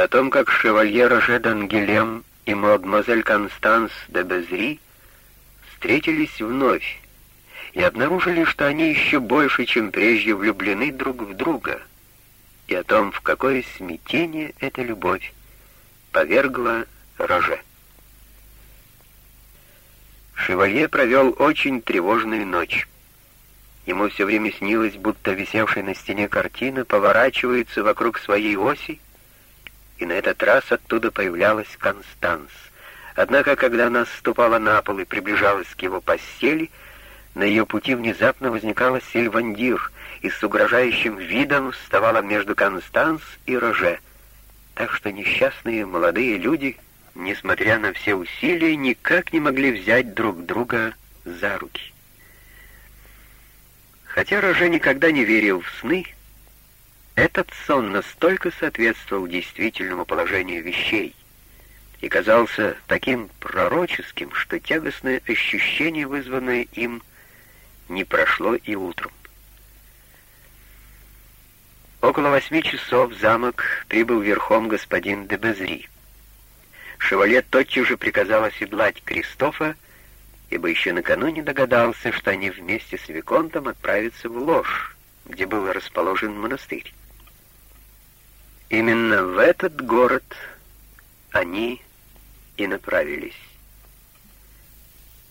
о том, как шевалье Роже d'Ангелем и мадемуазель Констанс де Безри встретились вновь и обнаружили, что они еще больше, чем прежде, влюблены друг в друга, и о том, в какое смятение эта любовь повергла Роже. Шевалье провел очень тревожную ночь. Ему все время снилось, будто висевшая на стене картина поворачивается вокруг своей оси, и на этот раз оттуда появлялась Констанс. Однако, когда она ступала на пол и приближалась к его постели, на ее пути внезапно возникала Сильвандир и с угрожающим видом вставала между Констанс и Роже, так что несчастные молодые люди, несмотря на все усилия, никак не могли взять друг друга за руки. Хотя Роже никогда не верил в сны, этот сон настолько соответствовал действительному положению вещей и казался таким пророческим, что тягостное ощущение, вызванное им, не прошло и утром. Около восьми часов в замок прибыл верхом господин де Безри. Шевалет тотчас же приказал оседлать Кристофа, ибо еще накануне догадался, что они вместе с Виконтом отправятся в Ложь, где был расположен монастырь. Именно в этот город они и направились.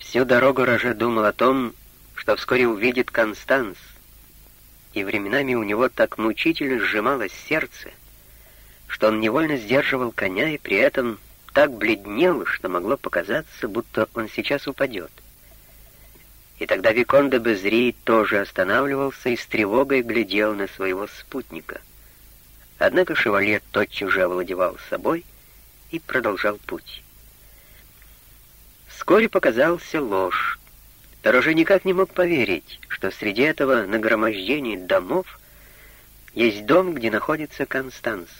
Всю дорогу Роже думал о том, что вскоре увидит Констанс, и временами у него так мучительно сжималось сердце, что он невольно сдерживал коня и при этом так бледнел, что могло показаться, будто он сейчас упадет. И тогда Викон де Безри тоже останавливался и с тревогой глядел на своего спутника. Однако шевалье тотчас же овладевал собой и продолжал путь. Вскоре показался ложь. Дороже никак не мог поверить, что среди этого нагромождения домов есть дом, где находится Констанс.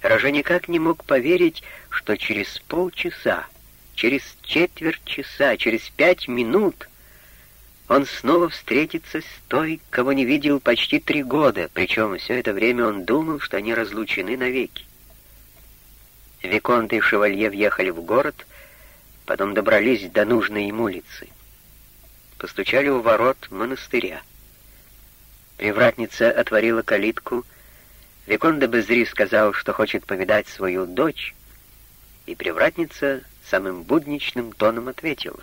Роже никак не мог поверить, что через полчаса, через четверть часа, через пять минут он снова встретится с той, кого не видел почти три года, причем все это время он думал, что они разлучены навеки. Виконт и Шевалье въехали в город, потом добрались до нужной им улицы. Постучали у ворот монастыря. Привратница отворила калитку, Викон де Безри сказал, что хочет повидать свою дочь, и привратница самым будничным тоном ответила.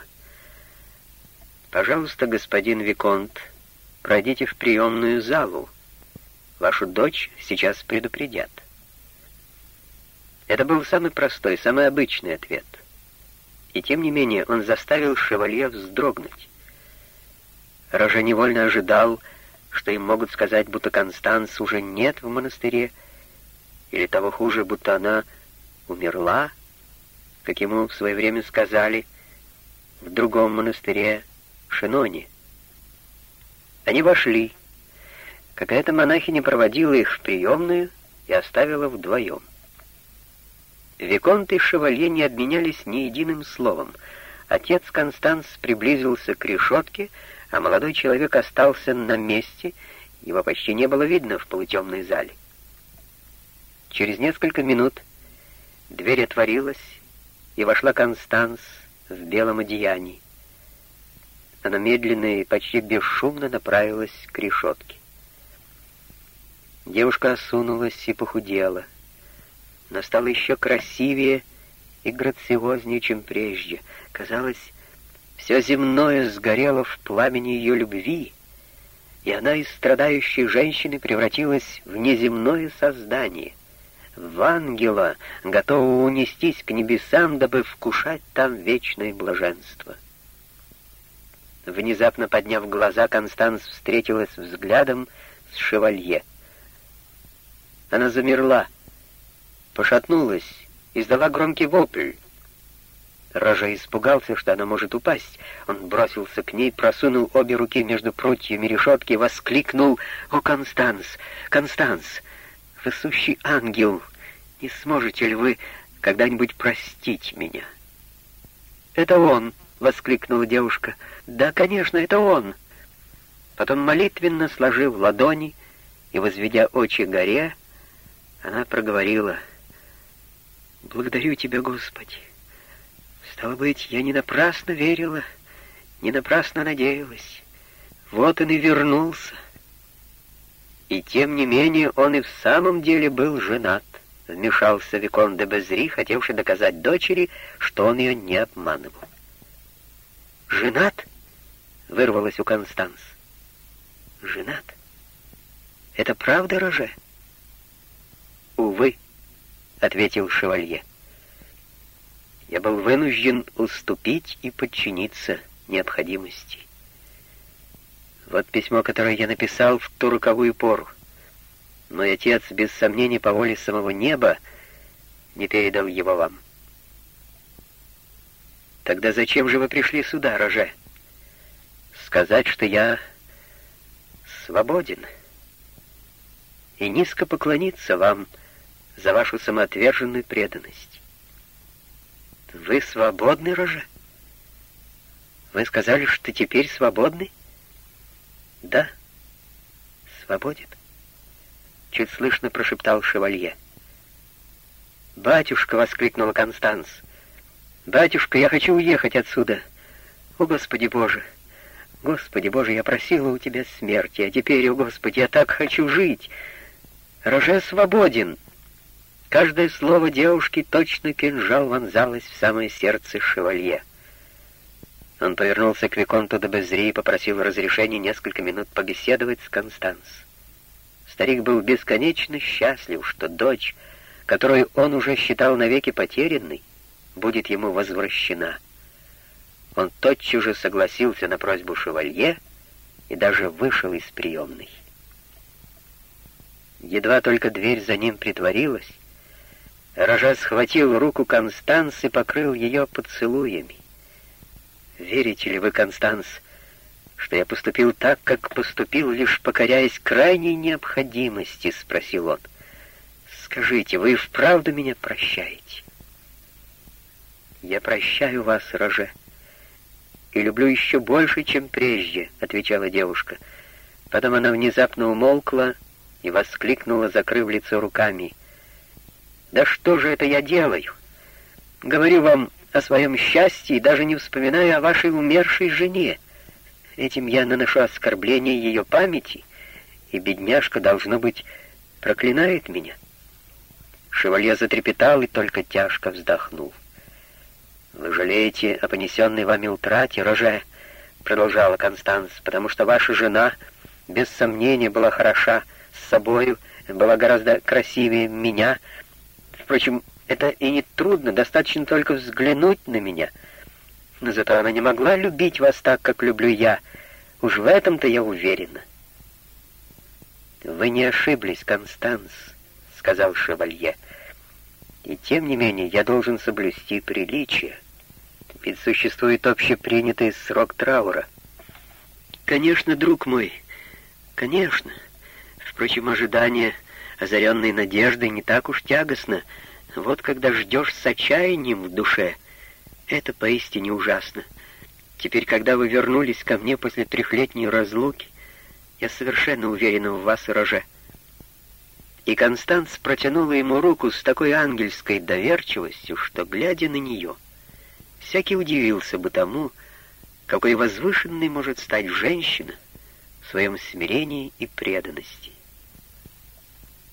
«Пожалуйста, господин Виконт, пройдите в приемную залу. Вашу дочь сейчас предупредят». Это был самый простой, самый обычный ответ. И тем не менее он заставил шевалье вздрогнуть. Роже невольно ожидал, что им могут сказать, будто Констанс уже нет в монастыре, или того хуже, будто она умерла, как ему в свое время сказали, в другом монастыре Шиноне. Они вошли. Какая-то монахиня проводила их в приемную и оставила вдвоем. Виконт и Шевалье не обменялись ни единым словом. Отец Констанс приблизился к решетке, а молодой человек остался на месте, его почти не было видно в полутемной зале. Через несколько минут дверь отворилась, и вошла Констанс в белом одеянии. Она медленно и почти бесшумно направилась к решетке. Девушка осунулась и похудела, но стала еще красивее и грациознее, чем прежде. Казалось, все земное сгорело в пламени ее любви, и она из страдающей женщины превратилась в неземное создание, в ангела, готового унестись к небесам, дабы вкушать там вечное блаженство. Внезапно подняв глаза, Констанс встретилась взглядом с шевалье. Она замерла, пошатнулась, издала громкий вопль. Рожа испугался, что она может упасть. Он бросился к ней, просунул обе руки между прутьями решетки и воскликнул «О, Констанс! Констанс! Вы сущий ангел! Не сможете ли вы когда-нибудь простить меня?» «Это он!» — воскликнула девушка. «Да, конечно, это он!» Потом, молитвенно сложив ладони и возведя очи горе, она проговорила Благодарю Тебя, Господи. Стало быть, я не напрасно верила, не напрасно надеялась. Вот он и вернулся. И тем не менее он и в самом деле был женат, вмешался Викон де Безри, хотевший доказать дочери, что он ее не обманывал. «Женат?» — вырвалось у Констанс. «Женат? Это правда, Роже?» «Увы», — ответил шевалье. «Я был вынужден уступить и подчиниться необходимости. Вот письмо, которое я написал в ту роковую пору. Мой отец, без сомнений, по воле самого неба, не передал его вам. Тогда зачем же вы пришли сюда, Роже? Сказать, что я свободен и низко поклониться вам за вашу самоотверженную преданность. Вы свободны, Роже? Вы сказали, что теперь свободны? Да, свободен. Чуть слышно прошептал шевалье. «Батюшка!» — воскликнула Констанс. «Батюшка, я хочу уехать отсюда! О, Господи Боже! Господи Боже, я просила у Тебя смерти, а теперь, о Господи, я так хочу жить! Роже свободен!» Каждое слово девушки точно кинжал вонзалось в самое сердце шевалье. Он повернулся к Виконту де Безри и попросил разрешения несколько минут побеседовать с Констанс. Старик был бесконечно счастлив, что дочь, которую он уже считал навеки потерянной, будет ему возвращена. Он тотчас же согласился на просьбу шевалье и даже вышел из приемной. Едва только дверь за ним притворилась, Рожа схватил руку Констанс и покрыл ее поцелуями. «Верите ли вы, Констанс, что я поступил так, как поступил, лишь покоряясь крайней необходимости?» — спросил он. «Скажите, вы вправду меня прощаете?» «Я прощаю вас, Роже, и люблю еще больше, чем прежде», — отвечала девушка. Потом она внезапно умолкла и воскликнула, закрыв лицо руками. «Да что же это я делаю? Говорю вам, о своем счастье и даже не вспоминаю о вашей умершей жене. Этим я наношу оскорбление ее памяти, и бедняжка, должно быть, проклинает меня. Шевалье затрепетал и только тяжко вздохнул. «Вы жалеете о понесенной вами утрате, Роже?» — продолжала Констанс, «потому что ваша жена, без сомнения, была хороша с собою, была гораздо красивее меня. Впрочем, это и не трудно, достаточно только взглянуть на меня. Но зато она не могла любить вас так, как люблю я. Уж в этом-то я уверена. «Вы не ошиблись, Констанс», — сказал шевалье. «И тем не менее я должен соблюсти приличие, ведь существует общепринятый срок траура». «Конечно, друг мой, конечно. Впрочем, ожидание, озаренной надеждой, не так уж тягостно, — вот когда ждешь с отчаянием в душе, это поистине ужасно. Теперь, когда вы вернулись ко мне после трехлетней разлуки, я совершенно уверена в вас, Роже. И Констанс протянула ему руку с такой ангельской доверчивостью, что, глядя на нее, всякий удивился бы тому, какой возвышенной может стать женщина в своем смирении и преданности.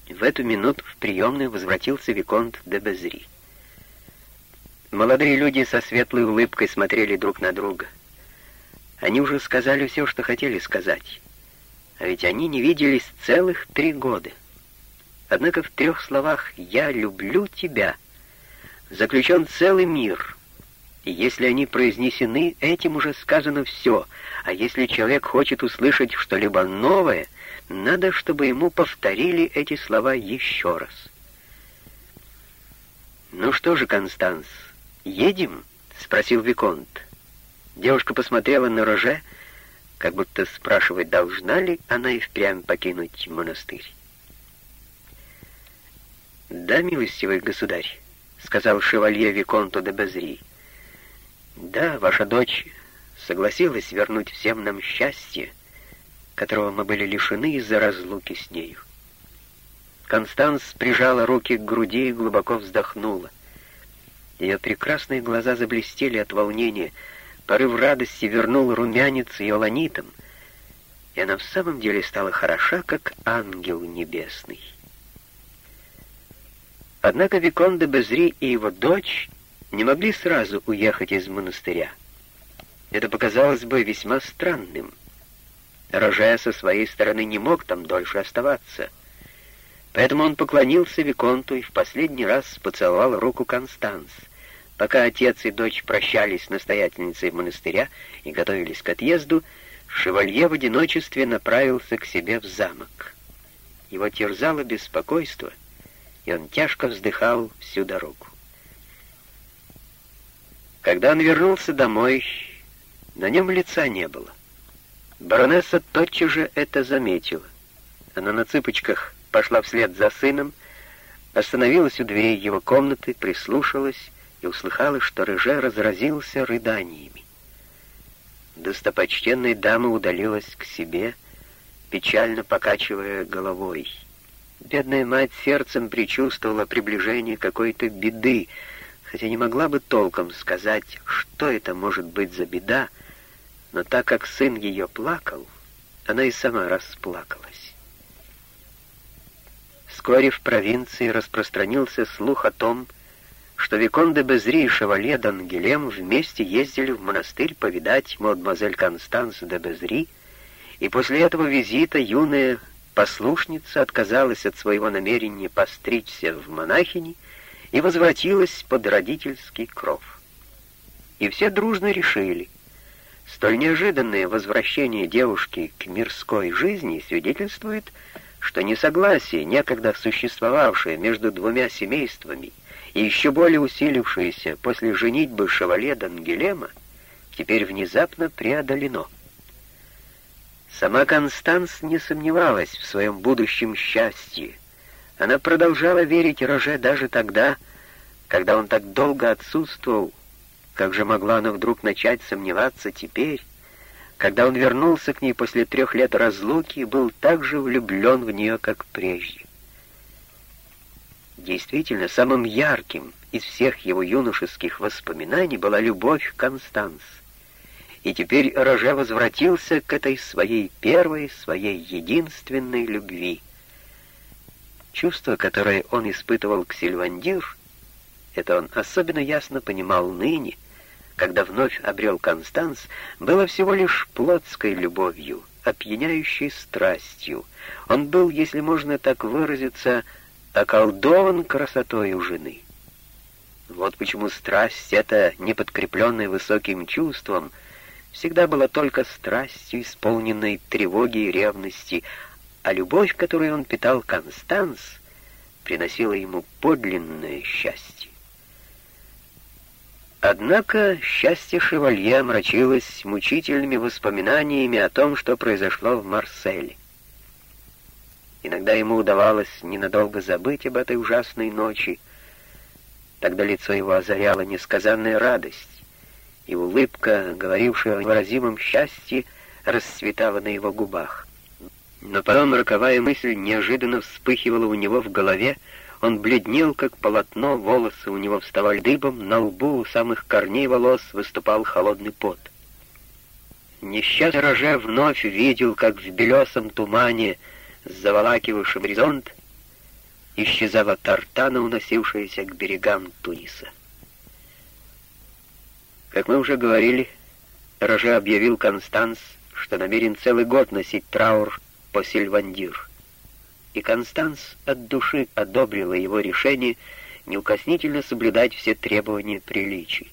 В эту минуту в приемную возвратился Виконт де Безри. Молодые люди со светлой улыбкой смотрели друг на друга. Они уже сказали все, что хотели сказать. А ведь они не виделись целых три года. Однако в трех словах «я люблю тебя» заключен целый мир. И если они произнесены, этим уже сказано все. А если человек хочет услышать что-либо новое — надо, чтобы ему повторили эти слова еще раз. «Ну что же, Констанс, едем?» — спросил Виконт. Девушка посмотрела на Роже, как будто спрашивать, должна ли она и впрямь покинуть монастырь. «Да, милостивый государь», — сказал шевалье Виконту де Безри. «Да, ваша дочь согласилась вернуть всем нам счастье, которого мы были лишены из-за разлуки с нею. Констанс прижала руки к груди и глубоко вздохнула. Ее прекрасные глаза заблестели от волнения, порыв радости вернул румянец ее ланитом, и она в самом деле стала хороша, как ангел небесный. Однако Викон де Безри и его дочь не могли сразу уехать из монастыря. Это показалось бы весьма странным. Роже со своей стороны не мог там дольше оставаться. Поэтому он поклонился Виконту и в последний раз поцеловал руку Констанс. Пока отец и дочь прощались с настоятельницей монастыря и готовились к отъезду, Шевалье в одиночестве направился к себе в замок. Его терзало беспокойство, и он тяжко вздыхал всю дорогу. Когда он вернулся домой, на нем лица не было. Баронесса тотчас же это заметила. Она на цыпочках пошла вслед за сыном, остановилась у дверей его комнаты, прислушалась и услыхала, что Рыже разразился рыданиями. Достопочтенная дама удалилась к себе, печально покачивая головой. Бедная мать сердцем предчувствовала приближение какой-то беды, хотя не могла бы толком сказать, что это может быть за беда, но так как сын ее плакал, она и сама расплакалась. Вскоре в провинции распространился слух о том, что Викон де Безри и Шевалье d'Ангелем вместе ездили в монастырь повидать мадемуазель Констанс де Безри, и после этого визита юная послушница отказалась от своего намерения постричься в монахини и возвратилась под родительский кров. И все дружно решили, столь неожиданное возвращение девушки к мирской жизни свидетельствует, что несогласие, некогда существовавшее между двумя семействами и еще более усилившееся после женитьбы Шевале Дангелема, теперь внезапно преодолено. Сама Констанс не сомневалась в своем будущем счастье. Она продолжала верить Роже даже тогда, когда он так долго отсутствовал. Как же могла она вдруг начать сомневаться теперь, когда он вернулся к ней после трех лет разлуки и был так же влюблен в нее, как прежде? Действительно, самым ярким из всех его юношеских воспоминаний была любовь к Констанс. И теперь Роже возвратился к этой своей первой, своей единственной любви. Чувство, которое он испытывал к Сильвандир, это он особенно ясно понимал ныне, когда вновь обрел Констанс, было всего лишь плотской любовью, опьяняющей страстью. Он был, если можно так выразиться, околдован красотой у жены. Вот почему страсть эта, не подкрепленная высоким чувством, всегда была только страстью, исполненной тревоги и ревности, а любовь, которую он питал Констанс, приносила ему подлинное счастье. Однако счастье шевалье омрачилось мучительными воспоминаниями о том, что произошло в Марселе. Иногда ему удавалось ненадолго забыть об этой ужасной ночи. Тогда лицо его озаряла несказанная радость, и улыбка, говорившая о невыразимом счастье, расцветала на его губах. Но потом роковая мысль неожиданно вспыхивала у него в голове, он бледнел, как полотно, волосы у него вставали дыбом, на лбу у самых корней волос выступал холодный пот. Несчастный Роже вновь видел, как в белесом тумане заволакивавшим горизонт, исчезала тартана, уносившаяся к берегам Туниса. Как мы уже говорили, Роже объявил Констанс, что намерен целый год носить траур по Сильвандир. И Констанс от души одобрила его решение неукоснительно соблюдать все требования приличий.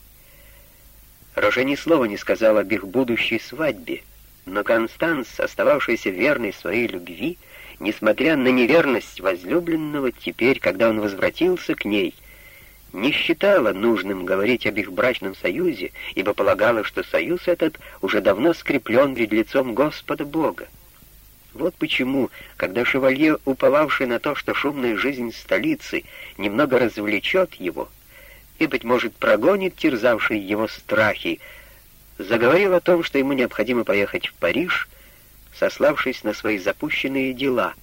Роже ни слова не сказал об их будущей свадьбе, но Констанс, остававшаяся верной своей любви, несмотря на неверность возлюбленного, теперь, когда он возвратился к ней, не считала нужным говорить об их брачном союзе, ибо полагала, что союз этот уже давно скреплен перед лицом Господа Бога. Вот почему, когда шевалье, уповавший на то, что шумная жизнь столицы немного развлечет его и, быть может, прогонит терзавшие его страхи, заговорил о том, что ему необходимо поехать в Париж сославшись на свои запущенные дела,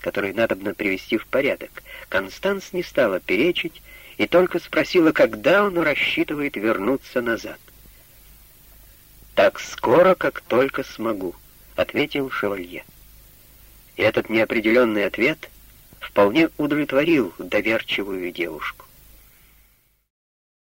которые надо бы привести в порядок. Констанс не стала перечить и только спросила, когда он рассчитывает вернуться назад. «Так скоро, как только смогу», — ответил шевалье. И этот неопределенный ответ вполне удовлетворил доверчивую девушку.